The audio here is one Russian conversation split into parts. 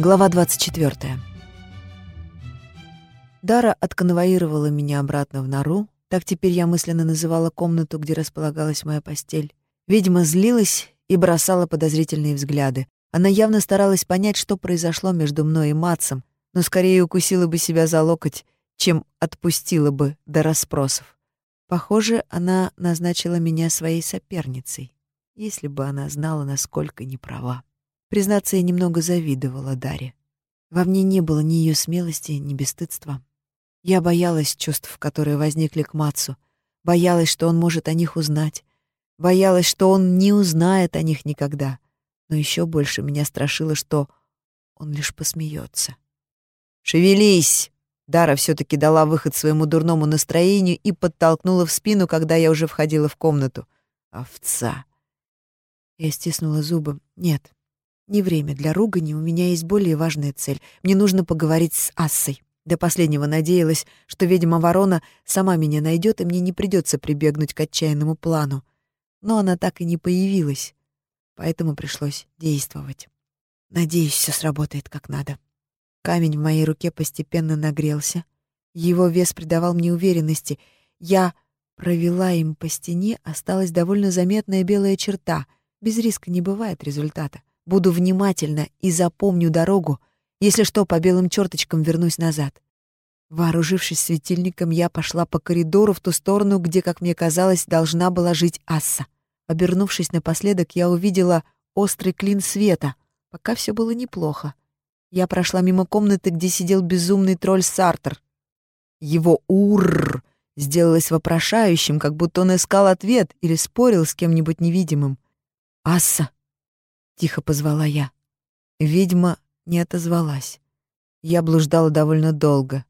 Глава 24. Дара отконвоировала меня обратно в нору, так теперь я мысленно называла комнату, где располагалась моя постель. Ведьма злилась и бросала подозрительные взгляды. Она явно старалась понять, что произошло между мной и Матсом, но скорее укусила бы себя за локоть, чем отпустила бы до расспросов. Похоже, она назначила меня своей соперницей, если бы она знала, насколько неправа. Признаться, я немного завидовала Даре. Во мне не было ни ее смелости, ни бесстыдства. Я боялась чувств, которые возникли к Мацу, боялась, что он может о них узнать, боялась, что он не узнает о них никогда, но еще больше меня страшило, что он лишь посмеется. «Шевелись!» Дара все-таки дала выход своему дурному настроению и подтолкнула в спину, когда я уже входила в комнату. «Овца!» Я стиснула зубы. «Нет, не время для ругани, у меня есть более важная цель. Мне нужно поговорить с Ассой. До последнего надеялась, что ведьма-ворона сама меня найдет, и мне не придется прибегнуть к отчаянному плану. Но она так и не появилась, поэтому пришлось действовать. Надеюсь, все сработает как надо. Камень в моей руке постепенно нагрелся. Его вес придавал мне уверенности. Я провела им по стене, осталась довольно заметная белая черта. Без риска не бывает результата. Буду внимательна и запомню дорогу, если что, по белым черточкам вернусь назад. Вооружившись светильником, я пошла по коридору в ту сторону, где, как мне казалось, должна была жить Асса. Обернувшись напоследок, я увидела острый клин света. Пока все было неплохо. Я прошла мимо комнаты, где сидел безумный тролль Сартер. Его «уррр» сделалось вопрошающим, как будто он искал ответ или спорил с кем-нибудь невидимым. «Асса!» Тихо позвала я. Ведьма не отозвалась. Я блуждала довольно долго.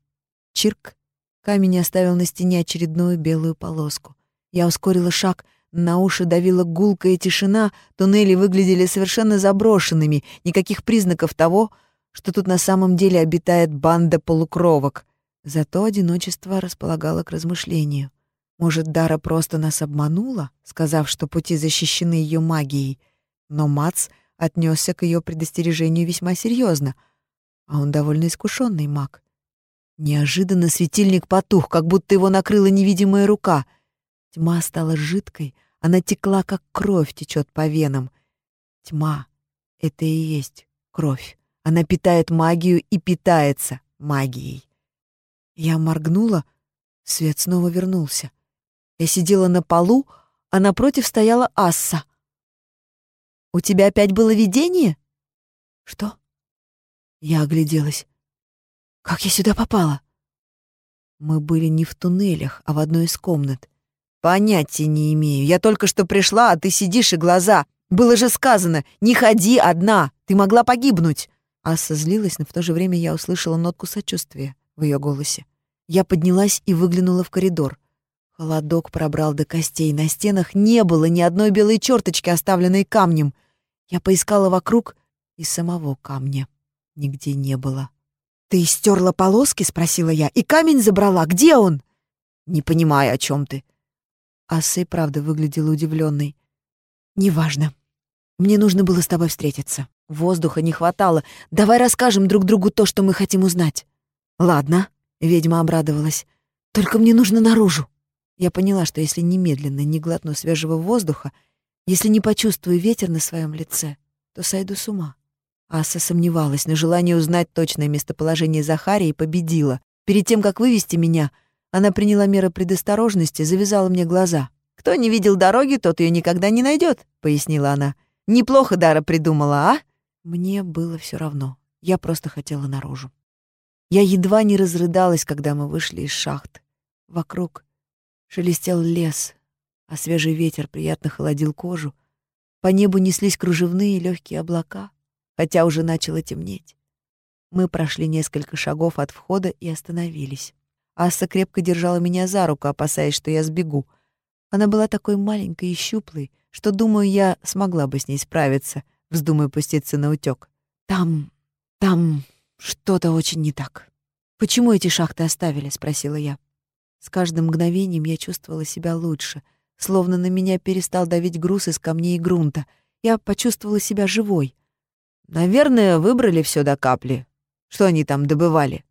Чирк. Камень оставил на стене очередную белую полоску. Я ускорила шаг, на уши давила гулкая тишина, туннели выглядели совершенно заброшенными, никаких признаков того, что тут на самом деле обитает банда полукровок. Зато одиночество располагало к размышлению. Может, Дара просто нас обманула, сказав, что пути защищены ее магией, но Мац отнесся к ее предостережению весьма серьезно, а он довольно искушенный маг. Неожиданно светильник потух, как будто его накрыла невидимая рука. Тьма стала жидкой, она текла, как кровь течет по венам. Тьма — это и есть кровь. Она питает магию и питается магией. Я моргнула, свет снова вернулся. Я сидела на полу, а напротив стояла Асса. У тебя опять было видение?» «Что?» Я огляделась. «Как я сюда попала?» Мы были не в туннелях, а в одной из комнат. «Понятия не имею. Я только что пришла, а ты сидишь и глаза. Было же сказано, не ходи одна, ты могла погибнуть». Асса злилась, но в то же время я услышала нотку сочувствия в ее голосе. Я поднялась и выглянула в коридор. Холодок пробрал до костей. На стенах не было ни одной белой черточки, оставленной камнем. Я поискала вокруг, и самого камня нигде не было. «Ты стерла полоски?» — спросила я. «И камень забрала. Где он?» «Не понимаю, о чем ты». Асса правда выглядела удивленной. «Неважно. Мне нужно было с тобой встретиться. Воздуха не хватало. Давай расскажем друг другу то, что мы хотим узнать». «Ладно», — ведьма обрадовалась. «Только мне нужно наружу». Я поняла, что если немедленно не глотну свежего воздуха, если не почувствую ветер на своем лице, то сойду с ума. Аса сомневалась, на желание узнать точное местоположение Захарии победила. Перед тем, как вывести меня, она приняла меры предосторожности, завязала мне глаза. «Кто не видел дороги, тот ее никогда не найдет», — пояснила она. «Неплохо Дара придумала, а?» Мне было все равно. Я просто хотела наружу. Я едва не разрыдалась, когда мы вышли из шахт. Вокруг Шелестел лес, а свежий ветер приятно холодил кожу. По небу неслись кружевные легкие облака, хотя уже начало темнеть. Мы прошли несколько шагов от входа и остановились. Асса крепко держала меня за руку, опасаясь, что я сбегу. Она была такой маленькой и щуплой, что, думаю, я смогла бы с ней справиться, вздумая пуститься на утёк. «Там... там что-то очень не так. Почему эти шахты оставили?» — спросила я. С каждым мгновением я чувствовала себя лучше, словно на меня перестал давить груз из камней и грунта. Я почувствовала себя живой. Наверное, выбрали все до капли. Что они там добывали?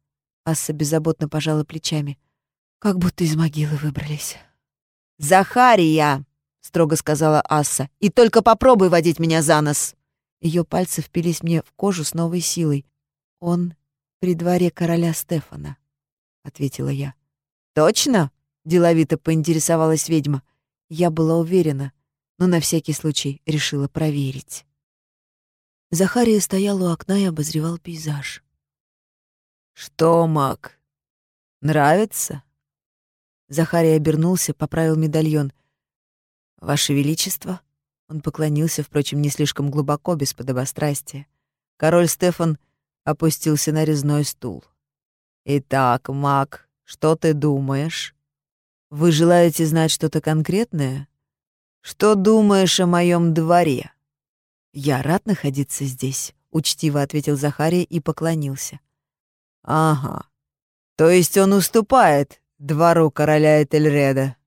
Асса беззаботно пожала плечами. Как будто из могилы выбрались. «Захария!» — строго сказала Асса. «И только попробуй водить меня за нос!» Ее пальцы впились мне в кожу с новой силой. «Он при дворе короля Стефана», — ответила я. «Точно?» — деловито поинтересовалась ведьма. Я была уверена, но на всякий случай решила проверить. Захария стоял у окна и обозревал пейзаж. «Что, маг, нравится?» Захария обернулся, поправил медальон. «Ваше Величество?» Он поклонился, впрочем, не слишком глубоко, без подобострастия. Король Стефан опустился на резной стул. «Итак, маг, что ты думаешь? Вы желаете знать что-то конкретное? Что думаешь о моем дворе?» «Я рад находиться здесь», — учтиво ответил Захария и поклонился. «Ага. То есть он уступает двору короля Этельреда?»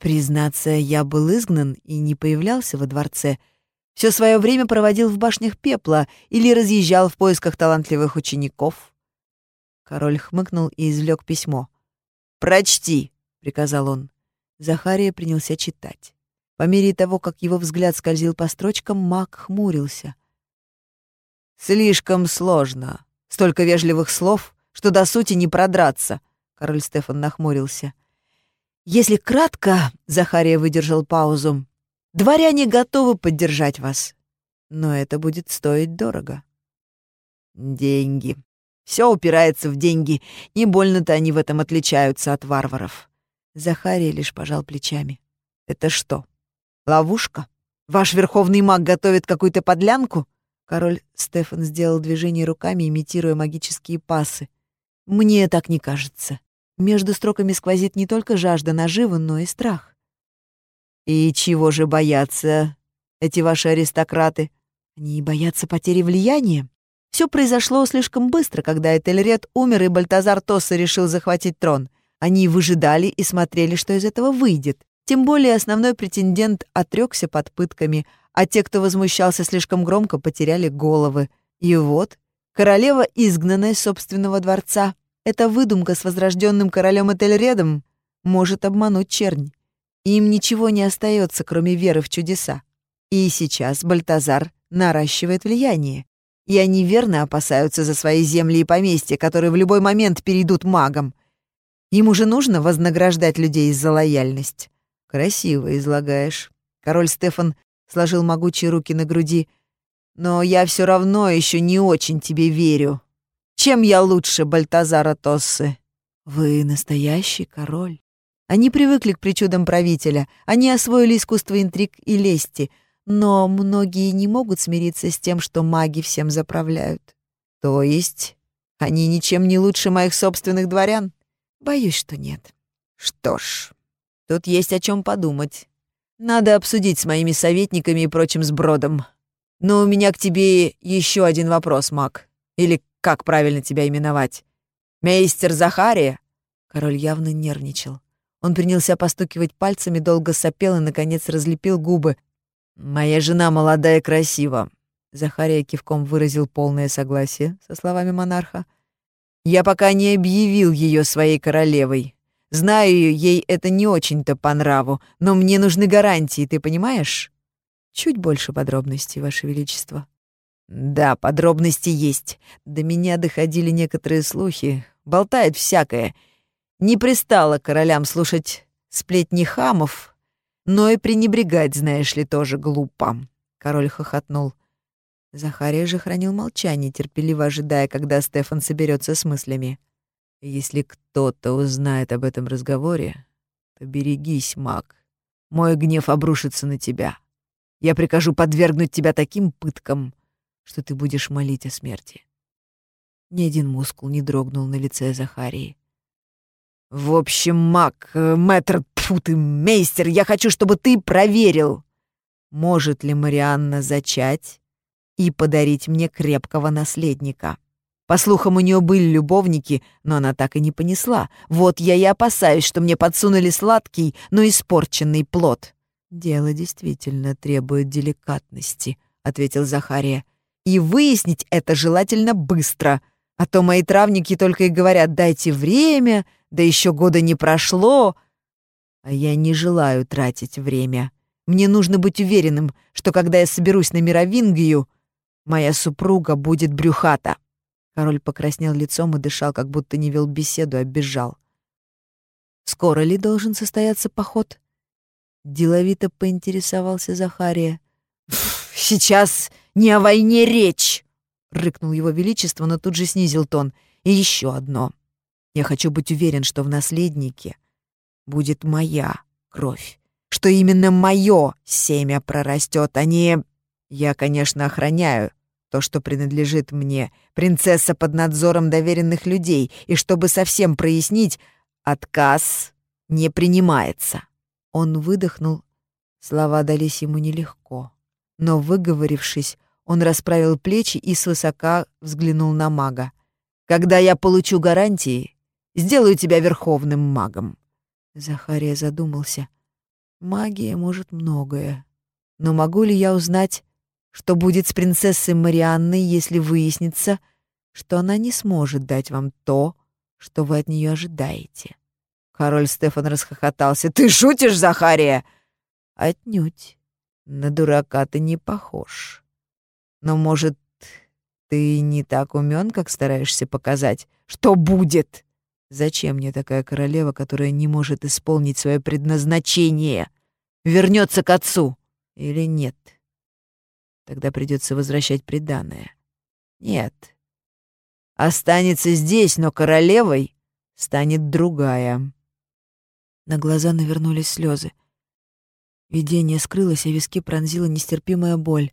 Признаться, я был изгнан и не появлялся во дворце. Все свое время проводил в башнях пепла или разъезжал в поисках талантливых учеников. Король хмыкнул и извлек письмо. «Прочти», — приказал он. Захария принялся читать. По мере того, как его взгляд скользил по строчкам, маг хмурился. «Слишком сложно. Столько вежливых слов, что до сути не продраться», — король Стефан нахмурился. «Если кратко», — Захария выдержал паузу, — «дворяне готовы поддержать вас, но это будет стоить дорого». «Деньги. Все упирается в деньги. Не больно-то они в этом отличаются от варваров». Захария лишь пожал плечами. «Это что, Ловушка? Ваш верховный маг готовит какую-то подлянку? Король Стефан сделал движение руками, имитируя магические пасы. Мне так не кажется. Между строками сквозит не только жажда наживы, но и страх. И чего же боятся эти ваши аристократы? Они боятся потери влияния. Все произошло слишком быстро, когда Этельред умер и Бальтазар Тосса решил захватить трон. Они выжидали и смотрели, что из этого выйдет. Тем более основной претендент отрекся под пытками, а те, кто возмущался слишком громко, потеряли головы. И вот, королева, изгнанная из собственного дворца, эта выдумка с возрожденным королем Этельредом может обмануть чернь. Им ничего не остается, кроме веры в чудеса. И сейчас Бальтазар наращивает влияние. И они верно опасаются за свои земли и поместья, которые в любой момент перейдут магам. Ему же нужно вознаграждать людей за лояльность. «Красиво излагаешь». Король Стефан сложил могучие руки на груди. «Но я все равно еще не очень тебе верю. Чем я лучше Бальтазара Тоссы?» «Вы настоящий король». Они привыкли к причудам правителя, они освоили искусство интриг и лести, но многие не могут смириться с тем, что маги всем заправляют. То есть они ничем не лучше моих собственных дворян? Боюсь, что нет. Что ж, Тут есть о чем подумать. Надо обсудить с моими советниками и прочим сбродом. Но у меня к тебе еще один вопрос, Мак. Или как правильно тебя именовать? Мейстер Захария?» Король явно нервничал. Он принялся постукивать пальцами, долго сопел и, наконец, разлепил губы. «Моя жена молодая и красива». Захария кивком выразил полное согласие со словами монарха. «Я пока не объявил ее своей королевой. Знаю, ей это не очень-то по нраву, но мне нужны гарантии, ты понимаешь? Чуть больше подробностей, Ваше Величество. Да, подробности есть. До меня доходили некоторые слухи. Болтает всякое. Не пристало королям слушать сплетни хамов, но и пренебрегать, знаешь ли, тоже глупо. Король хохотнул. Захария же хранил молчание, терпеливо ожидая, когда Стефан соберется с мыслями. Если кто-то узнает об этом разговоре, то берегись, маг. Мой гнев обрушится на тебя. Я прикажу подвергнуть тебя таким пыткам, что ты будешь молить о смерти. Ни один мускул не дрогнул на лице Захарии. В общем, маг, э, мэтр, тьфу ты, мейстер, я хочу, чтобы ты проверил, может ли Марианна зачать и подарить мне крепкого наследника. По слухам, у нее были любовники, но она так и не понесла. Вот я и опасаюсь, что мне подсунули сладкий, но испорченный плод. «Дело действительно требует деликатности», — ответил Захария. И выяснить это желательно быстро. А то мои травники только и говорят «дайте время», да еще года не прошло. А я не желаю тратить время. Мне нужно быть уверенным, что когда я соберусь на Мировингию, моя супруга будет брюхата. Король покраснел лицом и дышал, как будто не вел беседу, а бежал. «Скоро ли должен состояться поход?» Деловито поинтересовался Захария. «Сейчас не о войне речь!» — рыкнул его величество, но тут же снизил тон. «И еще одно. Я хочу быть уверен, что в наследнике будет моя кровь, что именно мое семя прорастет, а не... Я, конечно, охраняю то, что принадлежит мне, принцесса под надзором доверенных людей, и чтобы совсем прояснить, отказ не принимается». Он выдохнул, слова дались ему нелегко, но, выговорившись, он расправил плечи и свысока взглянул на мага. «Когда я получу гарантии, сделаю тебя верховным магом». Захария задумался. «Магия может многое. Но могу ли я узнать, что будет с принцессой Марианной, если выяснится, что она не сможет дать вам то, что вы от нее ожидаете?» Король Стефан расхохотался. «Ты шутишь, Захария?» «Отнюдь. На дурака ты не похож. Но, может, ты не так умен, как стараешься показать? Что будет? Зачем мне такая королева, которая не может исполнить свое предназначение? Вернется к отцу или нет? Тогда придется возвращать приданое. Нет. Останется здесь, но королевой станет другая. На глаза навернулись слезы. Видение скрылось, а виски пронзила нестерпимая боль.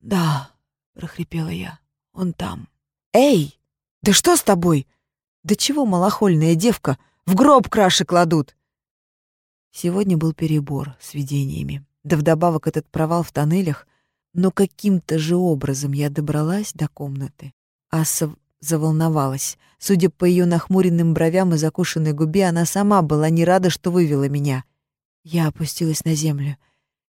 «Да», — прохрипела я, — «он там». «Эй! Да что с тобой? Да чего малохольная девка? В гроб краши кладут!» Сегодня был перебор с видениями. Да вдобавок этот провал в тоннелях. Но каким-то же образом я добралась до комнаты. Аса заволновалась. Судя по ее нахмуренным бровям и закушенной губе, она сама была не рада, что вывела меня. Я опустилась на землю.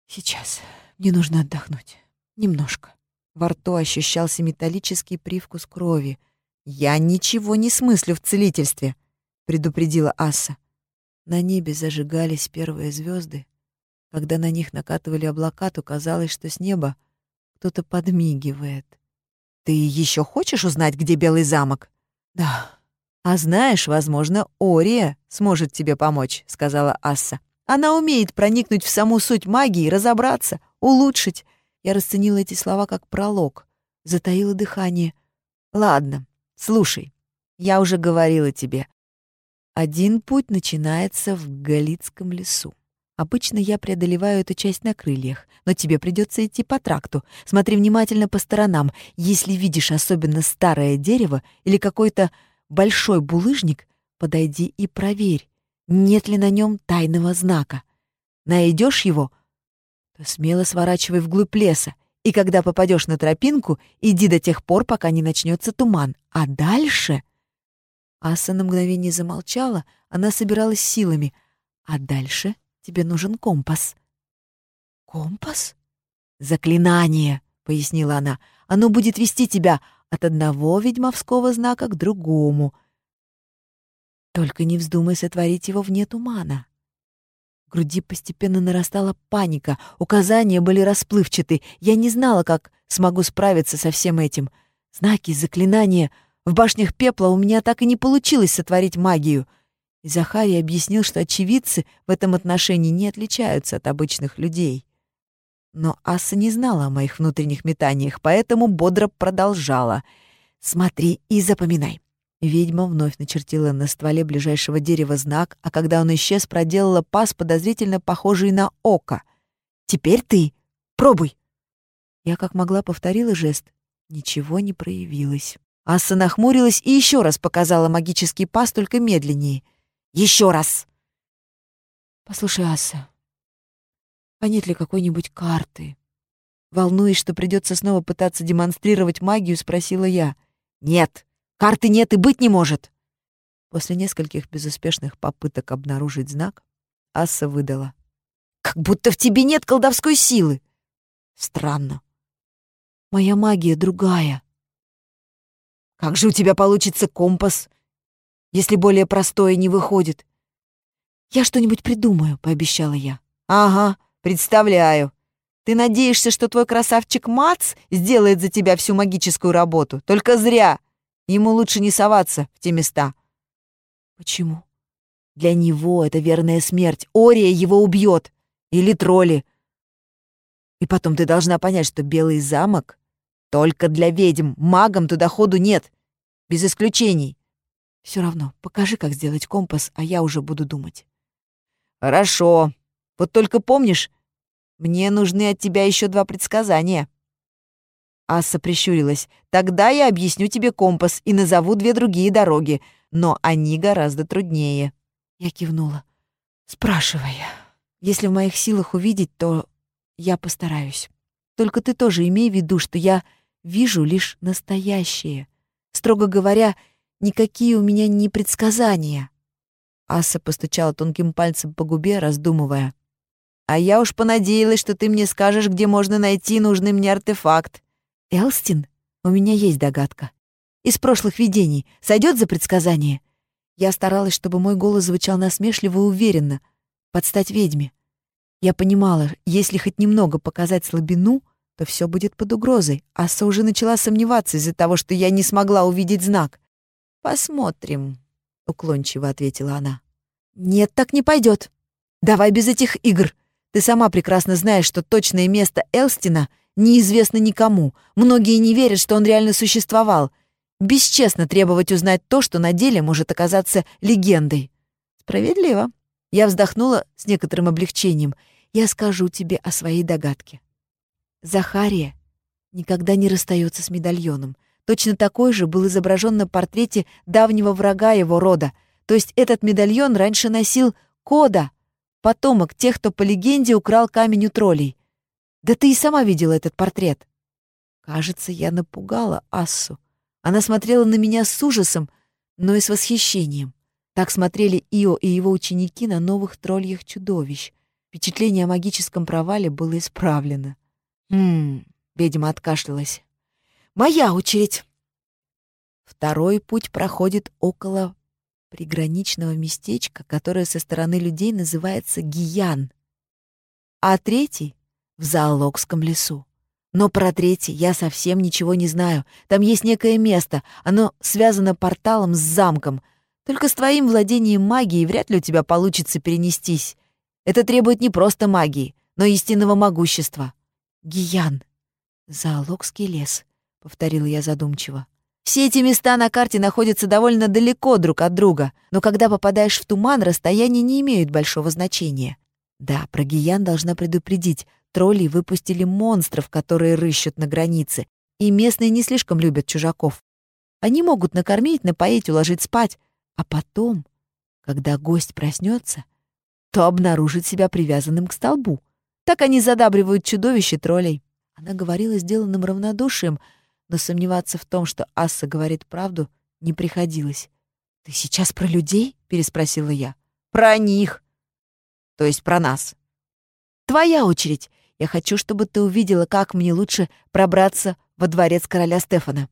«Сейчас. Мне нужно отдохнуть. Немножко». Во рту ощущался металлический привкус крови. «Я ничего не смыслю в целительстве», — предупредила Аса. На небе зажигались первые звезды. Когда на них накатывали облака, то казалось, что с неба кто-то подмигивает. Ты еще хочешь узнать, где Белый замок? Да. А знаешь, возможно, Ория сможет тебе помочь, сказала Асса. Она умеет проникнуть в саму суть магии, разобраться, улучшить. Я расценила эти слова как пролог, затаила дыхание. Ладно, слушай, я уже говорила тебе. Один путь начинается в Галицком лесу. Обычно я преодолеваю эту часть на крыльях, но тебе придется идти по тракту. Смотри внимательно по сторонам. Если видишь особенно старое дерево или какой-то большой булыжник, подойди и проверь, нет ли на нем тайного знака. Найдешь его, то смело сворачивай вглубь леса, и когда попадешь на тропинку, иди до тех пор, пока не начнется туман. А дальше... Аса на мгновение замолчала, она собиралась силами. А дальше Тебе нужен компас». «Компас?» «Заклинание», — пояснила она. «Оно будет вести тебя от одного ведьмовского знака к другому. Только не вздумай сотворить его вне тумана». В груди постепенно нарастала паника, указания были расплывчаты. Я не знала, как смогу справиться со всем этим. Знаки, заклинания. В башнях пепла у меня так и не получилось сотворить магию — и Захарий объяснил, что очевидцы в этом отношении не отличаются от обычных людей. Но Аса не знала о моих внутренних метаниях, поэтому бодро продолжала. «Смотри и запоминай». Ведьма вновь начертила на стволе ближайшего дерева знак, а когда он исчез, проделала пас, подозрительно похожий на око. «Теперь ты. Пробуй!» Я как могла повторила жест. Ничего не проявилось. Аса нахмурилась и еще раз показала магический пас, только медленнее. Еще раз!» «Послушай, Аса, а нет ли какой-нибудь карты?» Волнуясь, что придется снова пытаться демонстрировать магию, спросила я. «Нет, карты нет и быть не может!» После нескольких безуспешных попыток обнаружить знак, Аса выдала. «Как будто в тебе нет колдовской силы!» «Странно. Моя магия другая. Как же у тебя получится компас, если более простое не выходит? Я что-нибудь придумаю, пообещала я. Ага, представляю. Ты надеешься, что твой красавчик Мац сделает за тебя всю магическую работу? Только зря. Ему лучше не соваться в те места. Почему? Для него это верная смерть. Ория его убьет. Или тролли. И потом ты должна понять, что Белый замок только для ведьм. Магам туда ходу нет. Без исключений. Все равно, покажи, как сделать компас, а я уже буду думать. Хорошо. Вот только помнишь, мне нужны от тебя еще два предсказания. Асса прищурилась. Тогда я объясню тебе компас и назову две другие дороги, но они гораздо труднее. Я кивнула. Спрашивай. Если в моих силах увидеть, то я постараюсь. Только ты тоже имей в виду, что я вижу лишь настоящее. Строго говоря, никакие у меня не предсказания. Аса постучала тонким пальцем по губе, раздумывая. «А я уж понадеялась, что ты мне скажешь, где можно найти нужный мне артефакт». «Элстин? У меня есть догадка. Из прошлых видений. Сойдет за предсказание?» Я старалась, чтобы мой голос звучал насмешливо и уверенно, под стать ведьме. Я понимала, если хоть немного показать слабину, то все будет под угрозой. Аса уже начала сомневаться из-за того, что я не смогла увидеть знак. «Посмотрим», — уклончиво ответила она. «Нет, так не пойдет. Давай без этих игр. Ты сама прекрасно знаешь, что точное место Элстина неизвестно никому. Многие не верят, что он реально существовал. Бесчестно требовать узнать то, что на деле может оказаться легендой». «Справедливо». Я вздохнула с некоторым облегчением. «Я скажу тебе о своей догадке». Захария никогда не расстается с медальоном. Точно такой же был изображен на портрете давнего врага его рода. То есть этот медальон раньше носил Кода, потомок тех, кто по легенде украл камень у троллей. Да ты и сама видела этот портрет. Кажется, я напугала Ассу. Она смотрела на меня с ужасом, но и с восхищением. Так смотрели Ио и его ученики на новых тролльях чудовищ. Впечатление о магическом провале было исправлено. «Хм...» — ведьма откашлялась. «Моя очередь!» Второй путь проходит около приграничного местечка, которое со стороны людей называется Гиян, а третий — в Заолокском лесу. Но про третий я совсем ничего не знаю. Там есть некое место, оно связано порталом с замком. Только с твоим владением магией вряд ли у тебя получится перенестись. Это требует не просто магии, но истинного могущества. Гиян. Заолокский лес, повторила я задумчиво. Все эти места на карте находятся довольно далеко друг от друга, но когда попадаешь в туман, расстояния не имеют большого значения. Да, про Гиян должна предупредить. Тролли выпустили монстров, которые рыщут на границе, и местные не слишком любят чужаков. Они могут накормить, напоить, уложить спать, а потом, когда гость проснется, то обнаружит себя привязанным к столбу. Так они задабривают чудовищ и троллей. Она говорила сделанным равнодушием, но сомневаться в том, что Асса говорит правду, не приходилось. «Ты сейчас про людей?» — переспросила я. «Про них. То есть про нас. Твоя очередь. Я хочу, чтобы ты увидела, как мне лучше пробраться во дворец короля Стефана».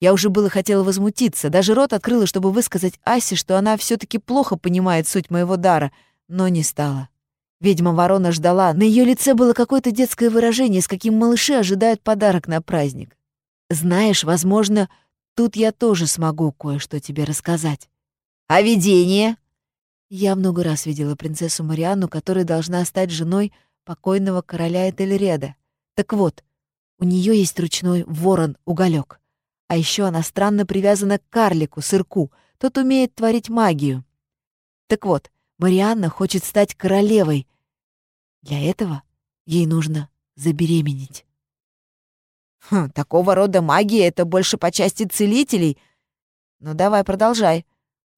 Я уже было хотела возмутиться, даже рот открыла, чтобы высказать Асе, что она все таки плохо понимает суть моего дара, но не стала. Ведьма-ворона ждала. На ее лице было какое-то детское выражение, с каким малыши ожидают подарок на праздник. «Знаешь, возможно, тут я тоже смогу кое-что тебе рассказать». «А видение?» Я много раз видела принцессу Марианну, которая должна стать женой покойного короля Этельреда. Так вот, у нее есть ручной ворон-уголек. А еще она странно привязана к карлику, сырку. Тот умеет творить магию. Так вот, Марианна хочет стать королевой, для этого ей нужно забеременеть. Хм, такого рода магия — это больше по части целителей. Ну давай, продолжай.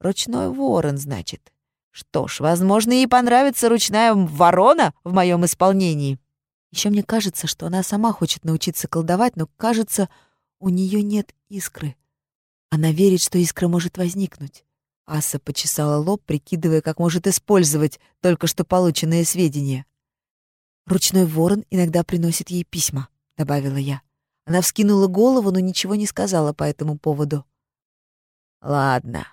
Ручной ворон, значит. Что ж, возможно, ей понравится ручная ворона в моем исполнении. Еще мне кажется, что она сама хочет научиться колдовать, но, кажется, у нее нет искры. Она верит, что искра может возникнуть. Аса почесала лоб, прикидывая, как может использовать только что полученные сведения. «Ручной ворон иногда приносит ей письма», — добавила я. Она вскинула голову, но ничего не сказала по этому поводу. «Ладно.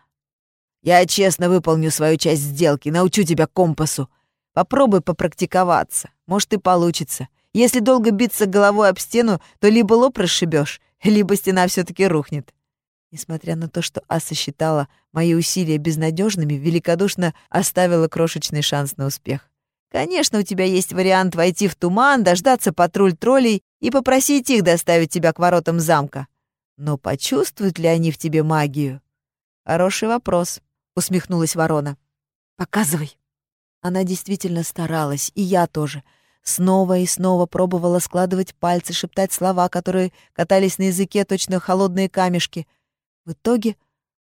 Я честно выполню свою часть сделки, научу тебя компасу. Попробуй попрактиковаться. Может, и получится. Если долго биться головой об стену, то либо лоб расшибешь, либо стена все таки рухнет». Несмотря на то, что Аса считала мои усилия безнадежными, великодушно оставила крошечный шанс на успех. Конечно, у тебя есть вариант войти в туман, дождаться патруль троллей и попросить их доставить тебя к воротам замка. Но почувствуют ли они в тебе магию? Хороший вопрос, усмехнулась ворона. Показывай. Она действительно старалась, и я тоже. Снова и снова пробовала складывать пальцы, шептать слова, которые катались на языке, точно холодные камешки. В итоге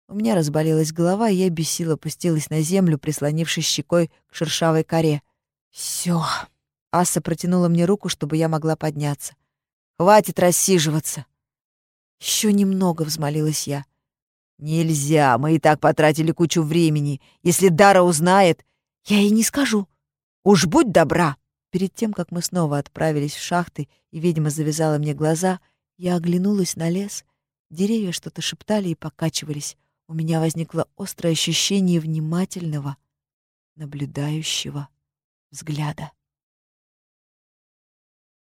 у меня разболелась голова, и я без сил опустилась на землю, прислонившись щекой к шершавой коре. Все. Аса протянула мне руку, чтобы я могла подняться. «Хватит рассиживаться!» Еще немного», — взмолилась я. «Нельзя, мы и так потратили кучу времени. Если Дара узнает...» «Я ей не скажу». «Уж будь добра!» Перед тем, как мы снова отправились в шахты, и ведьма завязала мне глаза, я оглянулась на лес. Деревья что-то шептали и покачивались. У меня возникло острое ощущение внимательного, наблюдающего взгляда.